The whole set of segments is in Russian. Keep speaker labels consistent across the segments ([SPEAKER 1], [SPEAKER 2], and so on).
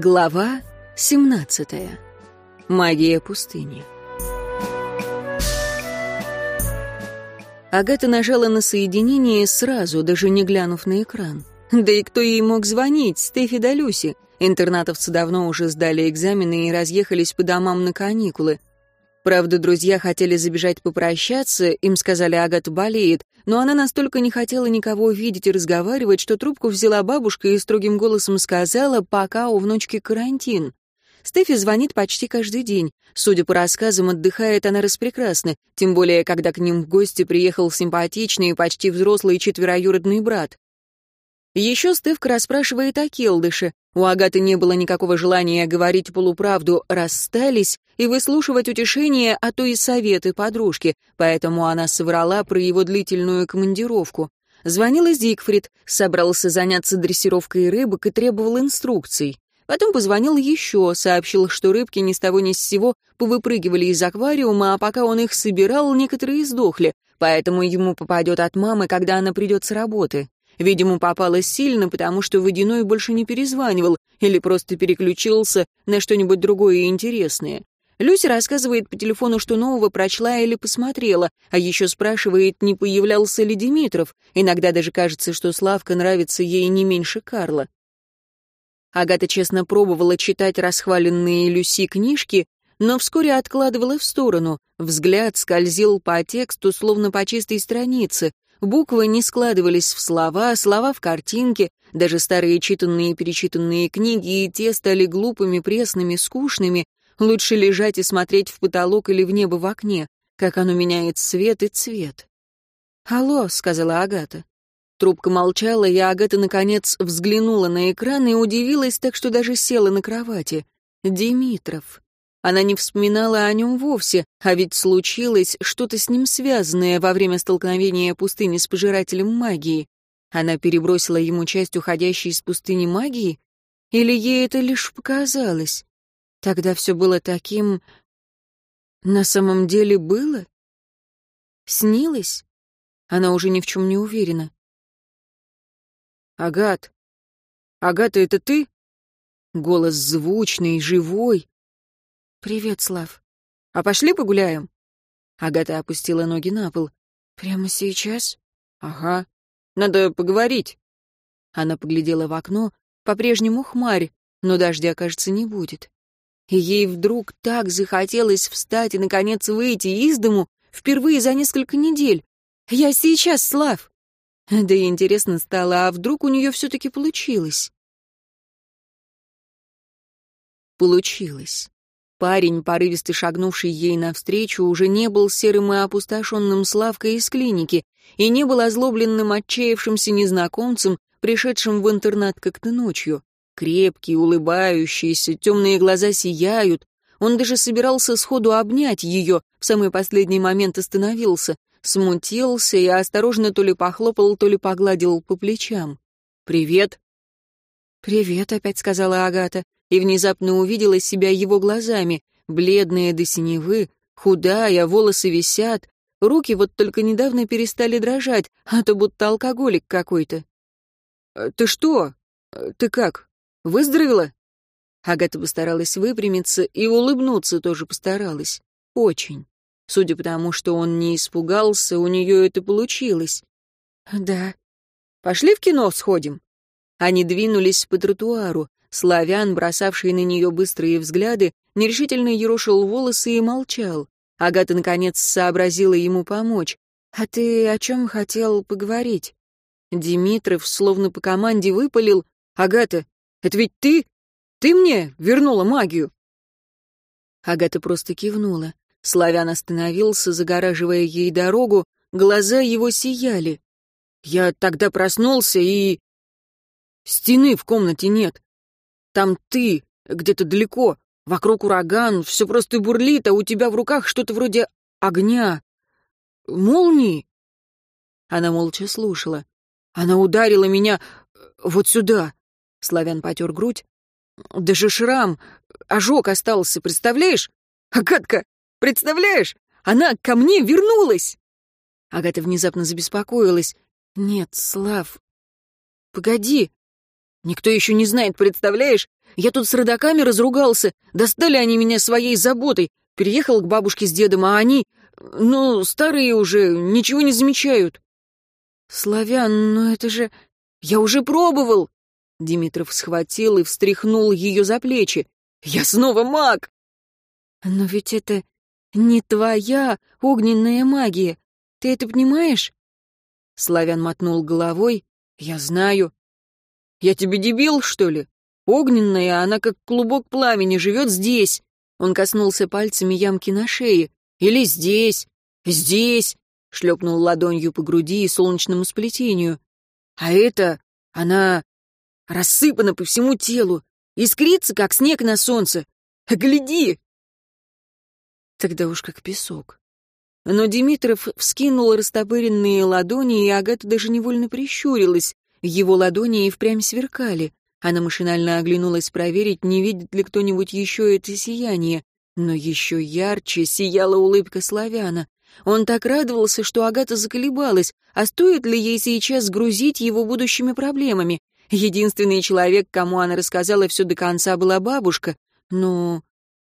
[SPEAKER 1] Глава 17. Магия пустыни. Агата нажала на соединение сразу, даже не глянув на экран. Да и кто ей мог звонить? Стефи да Люси. Интернатовцы давно уже сдали экзамены и разъехались по домам на каникулы. Правда, друзья хотели забежать попрощаться, им сказали, Агата болеет, но она настолько не хотела никого видеть и разговаривать, что трубку взяла бабушка и строгим голосом сказала, пока у внучки карантин. Стефи звонит почти каждый день. Судя по рассказам, отдыхает она распрекрасно, тем более, когда к ним в гости приехал симпатичный и почти взрослый четвероюродный брат. Еще Стевка расспрашивает о Келдыше. У Агаты не было никакого желания говорить полуправду, расстались, и выслушивать утешения, а то и советы подружки, поэтому она соврала про его длительную командировку. Звонила Зигфрид, собрался заняться дрессировкой рыбок и требовал инструкций. Потом позвонил еще, сообщил, что рыбки ни с того ни с сего повыпрыгивали из аквариума, а пока он их собирал, некоторые сдохли, поэтому ему попадет от мамы, когда она придет с работы. Видимо, попалось сильно, потому что Водяной больше не перезванивал или просто переключился на что-нибудь другое интересное. Люся рассказывает по телефону, что нового прочла или посмотрела, а еще спрашивает, не появлялся ли Димитров. Иногда даже кажется, что Славка нравится ей не меньше Карла. Агата честно пробовала читать расхваленные Люси книжки, но вскоре откладывала в сторону. Взгляд скользил по тексту, словно по чистой странице. Буквы не складывались в слова, слова в картинке, даже старые читанные и перечитанные книги и те стали глупыми, пресными, скучными, Лучше лежать и смотреть в потолок или в небо в окне, как оно меняет свет и цвет. «Алло», — сказала Агата. Трубка молчала, и Агата, наконец, взглянула на экран и удивилась так, что даже села на кровати. Димитров. Она не вспоминала о нем вовсе, а ведь случилось что-то с ним связанное во время столкновения пустыни с пожирателем магии. Она перебросила ему часть уходящей из пустыни магии? Или ей это лишь показалось? Тогда все было таким... На самом деле было? Снилось? Она уже ни в чем не уверена. «Агат! Агата, это ты?» Голос звучный, живой. «Привет, Слав. А пошли погуляем?» Агата опустила ноги на пол. «Прямо сейчас?» «Ага. Надо поговорить». Она поглядела в окно. По-прежнему хмарь, но дождя, кажется, не будет. И ей вдруг так захотелось встать и, наконец, выйти из дому впервые за несколько недель. «Я сейчас, Слав!» Да и интересно стало, а вдруг у нее все-таки получилось? Получилось. Парень, порывисто шагнувший ей навстречу, уже не был серым и опустошенным Славкой из клиники и не был озлобленным, отчаявшимся незнакомцем, пришедшим в интернат как-то ночью крепкий, улыбающийся, темные глаза сияют. Он даже собирался сходу обнять ее, в самый последний момент остановился, смутился и осторожно то ли похлопал, то ли погладил по плечам. «Привет». «Привет», — опять сказала Агата, и внезапно увидела себя его глазами, бледные до синевы, худая, волосы висят, руки вот только недавно перестали дрожать, а то будто алкоголик какой-то. «Э, «Ты что? Э, ты как? Выздоровела?» Агата постаралась выпрямиться и улыбнуться тоже постаралась. Очень. Судя по тому, что он не испугался, у нее это получилось. «Да». «Пошли в кино сходим?» Они двинулись по тротуару. Славян, бросавший на нее быстрые взгляды, нерешительно ерошил волосы и молчал. Агата, наконец, сообразила ему помочь. «А ты о чем хотел поговорить?» Димитров, словно по команде, выпалил. «Агата, это ведь ты? Ты мне вернула магию?» Агата просто кивнула. Славян остановился, загораживая ей дорогу, глаза его сияли. «Я тогда проснулся и...» «Стены в комнате нет. Там ты, где-то далеко, вокруг ураган, все просто бурлит, а у тебя в руках что-то вроде огня. Молнии?» Она молча слушала. Она ударила меня э, вот сюда. Славян потер грудь. «Даже шрам, ожог остался, представляешь? Агатка, представляешь? Она ко мне вернулась!» Агата внезапно забеспокоилась. «Нет, Слав, погоди,
[SPEAKER 2] Никто еще не знает, представляешь? Я тут с родаками разругался, достали они меня своей заботой, переехал к бабушке с дедом, а они, ну, старые уже, ничего не замечают.
[SPEAKER 1] Славян, но это же...
[SPEAKER 2] Я уже пробовал. Димитров схватил и встряхнул ее за плечи. Я снова маг.
[SPEAKER 1] Но ведь это не твоя огненная магия. Ты это понимаешь?
[SPEAKER 2] Славян мотнул головой. Я знаю. Я тебе дебил, что ли? Огненная, она как клубок пламени, живет здесь. Он коснулся пальцами ямки на шее. Или здесь, здесь, шлепнул ладонью по груди и солнечному сплетению. А это, она рассыпана по всему телу, искрится, как снег на солнце. Гляди!
[SPEAKER 1] Тогда уж как песок.
[SPEAKER 2] Но Димитров вскинул растопыренные ладони, и Агата даже невольно прищурилась. Его ладони и впрямь сверкали. Она машинально оглянулась проверить, не видит ли кто-нибудь еще это сияние. Но еще ярче сияла улыбка славяна. Он так радовался, что Агата заколебалась, а стоит ли ей сейчас грузить его будущими проблемами. Единственный человек, кому она рассказала все до конца, была бабушка. Ну,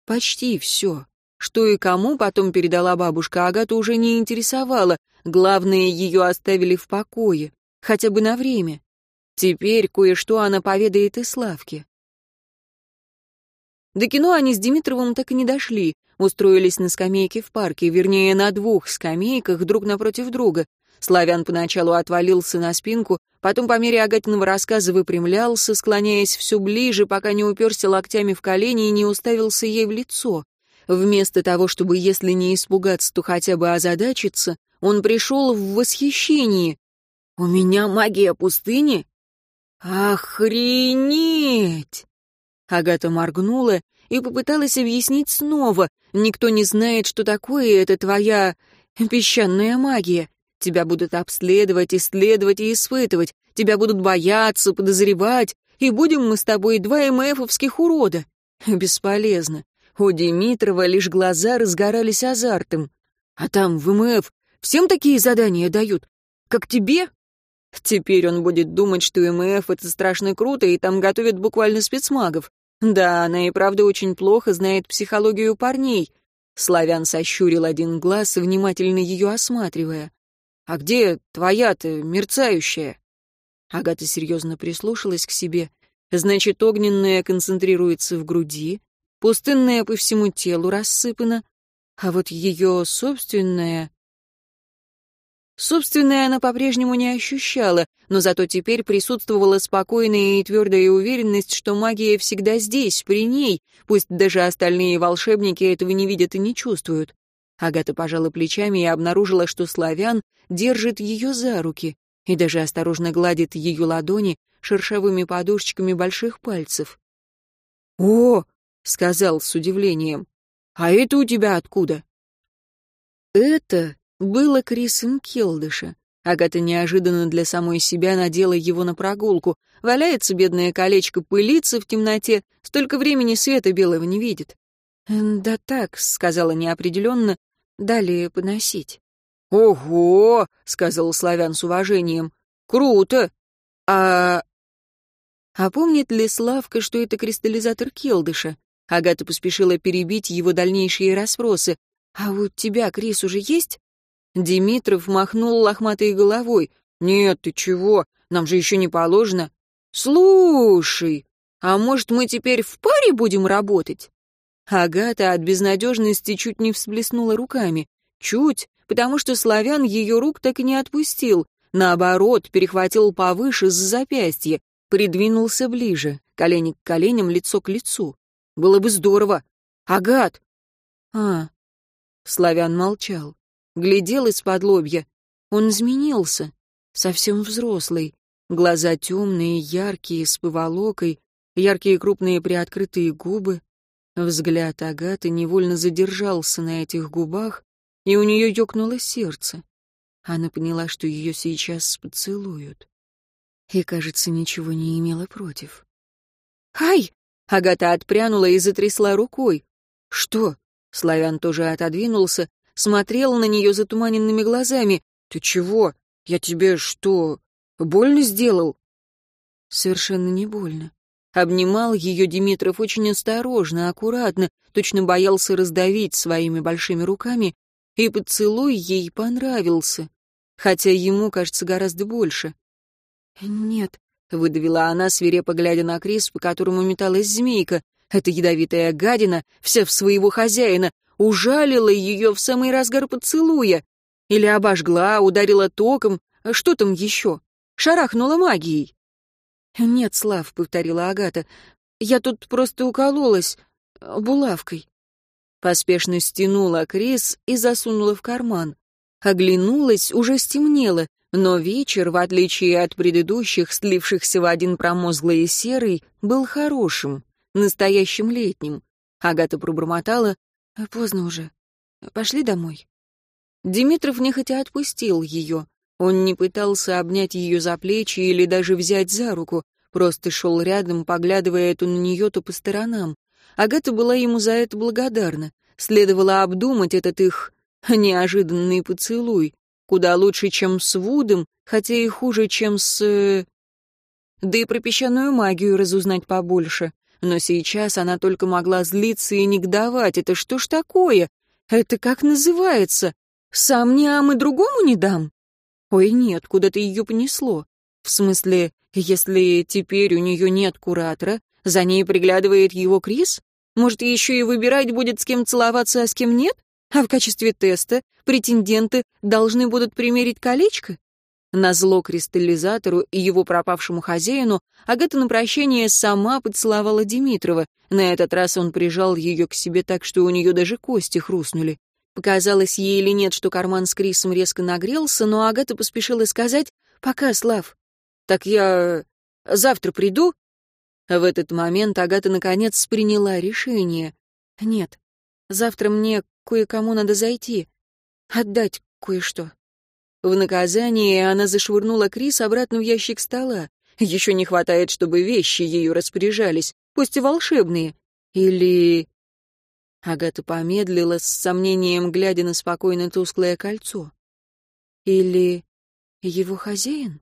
[SPEAKER 2] почти все. Что и кому потом передала бабушка, Агата уже не интересовала. Главное, ее оставили в покое. Хотя бы на время. Теперь кое-что она поведает и Славке. До кино они с Димитровым так и не дошли, устроились на скамейке в парке, вернее, на двух скамейках друг напротив друга. Славян поначалу отвалился на спинку, потом по мере Агатиного рассказа выпрямлялся, склоняясь все ближе, пока не уперся локтями в колени и не уставился ей в лицо. Вместо того, чтобы, если не испугаться, то хотя бы озадачиться, он пришел в восхищение. «У меня магия пустыни? Охренеть!» Агата моргнула и попыталась объяснить снова. «Никто не знает, что такое это твоя песчаная магия. Тебя будут обследовать, исследовать и испытывать. Тебя будут бояться, подозревать. И будем мы с тобой два МФовских урода. Бесполезно. У Димитрова лишь глаза разгорались азартом. А там в МФ всем такие задания дают. Как тебе? Теперь он будет думать, что МФ — это страшно круто, и там готовят буквально спецмагов. Да, она и правда очень плохо знает психологию парней. Славян сощурил один глаз, внимательно ее осматривая. «А где твоя-то, мерцающая?» Агата серьезно прислушалась к себе. «Значит, огненная концентрируется в груди, пустынная по всему телу рассыпана, а вот ее собственная Собственное она по-прежнему не ощущала, но зато теперь присутствовала спокойная и твердая уверенность, что магия всегда здесь, при ней, пусть даже остальные волшебники этого не видят и не чувствуют. Агата пожала плечами и обнаружила, что славян держит ее за руки и даже осторожно гладит ее ладони шершавыми подушечками больших пальцев. «О!» — сказал с удивлением. «А это у тебя откуда?» «Это было Крисом Келдыша. Агата неожиданно для самой себя надела его на прогулку. Валяется бедное колечко, пылится в темноте, столько времени света белого не видит. «Да так», — сказала неопределенно, — «далее поносить». «Ого!» — сказал славян с уважением. «Круто! А...» А помнит ли Славка, что это кристаллизатор Келдыша? Агата поспешила перебить его дальнейшие расспросы. «А у тебя, Крис, уже есть?» Димитров махнул лохматой головой. «Нет, ты чего? Нам же еще не положено». «Слушай, а может, мы теперь в паре будем работать?» Агата от безнадежности чуть не всплеснула руками. Чуть, потому что славян ее рук так и не отпустил. Наоборот, перехватил повыше с запястья, придвинулся ближе, колени к коленям, лицо к лицу. Было бы здорово. Агат! А, Славян молчал глядел из-под лобья. Он изменился, совсем взрослый. Глаза темные, яркие, с поволокой, яркие крупные приоткрытые губы. Взгляд Агаты невольно задержался на этих губах, и у нее ёкнуло сердце. Она поняла, что ее сейчас поцелуют. И, кажется, ничего не имела против. «Ай!» — Агата отпрянула и затрясла рукой. «Что?» — Славян тоже отодвинулся, смотрел на нее затуманенными глазами. «Ты чего? Я тебе что, больно сделал?»
[SPEAKER 1] совершенно не больно. Обнимал ее Димитров очень осторожно, аккуратно, точно боялся раздавить своими большими руками, и поцелуй ей понравился, хотя ему, кажется, гораздо больше. «Нет», — выдавила она, свирепо глядя на Крис, по которому металась змейка. Эта ядовитая гадина, вся в своего хозяина, ужалила ее в самый разгар поцелуя. Или обожгла, ударила током, что там еще? Шарахнула магией. «Нет, Слав», — повторила Агата, — «я тут просто укололась булавкой». Поспешно стянула Крис и засунула в карман. Оглянулась, уже стемнело, но вечер, в отличие от предыдущих, слившихся в один промозглый и серый, был хорошим, настоящим летним. Агата пробормотала. «Поздно уже. Пошли домой». Димитров нехотя отпустил ее. Он не пытался обнять ее за плечи или даже взять за руку, просто шел рядом, поглядывая то на нее, то по сторонам. Агата была ему за это благодарна. Следовало обдумать этот их неожиданный поцелуй. Куда лучше, чем с Вудом, хотя и хуже, чем с... Да и про песчаную магию разузнать побольше. Но сейчас она только могла злиться и негодовать. Это что ж такое? Это как называется? Сам не ам и другому не дам? Ой, нет, куда-то ее понесло. В смысле, если теперь у нее нет куратора, за ней приглядывает его Крис? Может, еще и выбирать будет, с кем целоваться, а с кем нет? А в качестве теста претенденты должны будут примерить колечко? На зло кристаллизатору и его пропавшему хозяину Агата на прощание сама поцеловала Димитрова. На этот раз он прижал ее к себе так, что у нее даже кости хрустнули. Показалось ей или нет, что карман с Крисом резко нагрелся, но Агата поспешила сказать «Пока, Слав». «Так я завтра приду?» В этот момент Агата наконец приняла решение. «Нет, завтра мне кое-кому надо зайти, отдать кое-что». В наказание она зашвырнула Крис обратно в ящик стола. Еще не хватает, чтобы вещи ее распоряжались, пусть и волшебные. Или Агата помедлила с сомнением, глядя на спокойно тусклое кольцо. Или его хозяин?